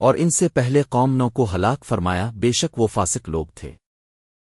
اور ان سے پہلے قوم نو کو ہلاک فرمایا، بے شک وہ فاسق لوگ تھے۔